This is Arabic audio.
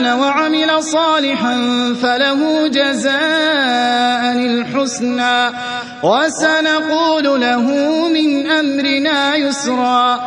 آمن وعمل صالحا فله جزاء الحسنى. وسنقول له من أمرنا يسرا.